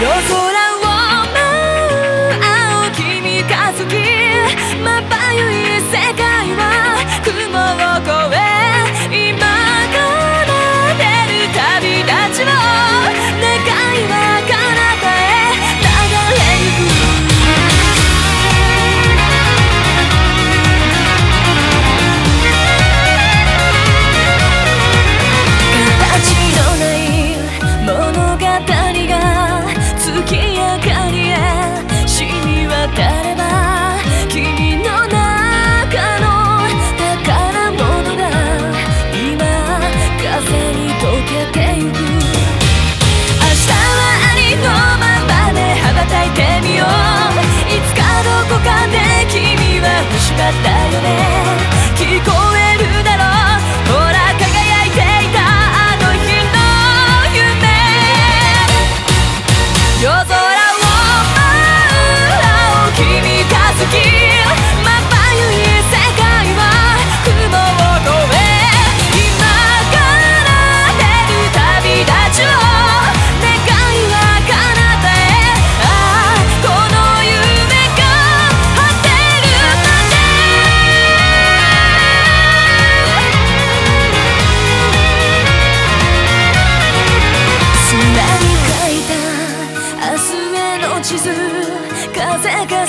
風が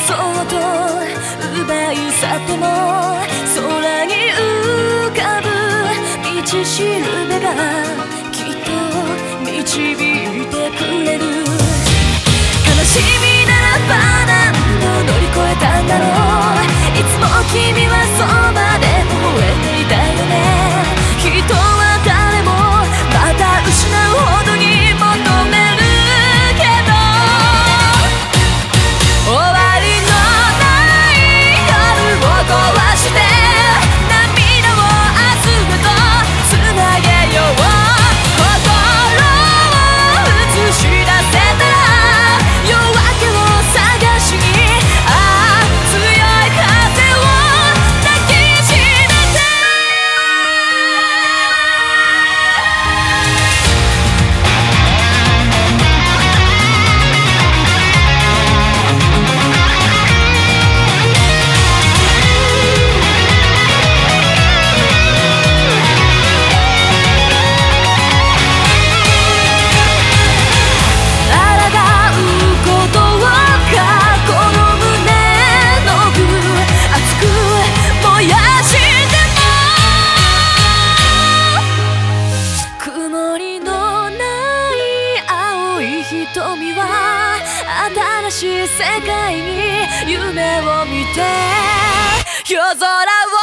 そっと奪い去っても空に浮かぶ道しるべがきっと導いてくれる悲しみならば何度乗り越えたんだろう瞳は新しい世界に夢を見て夜空を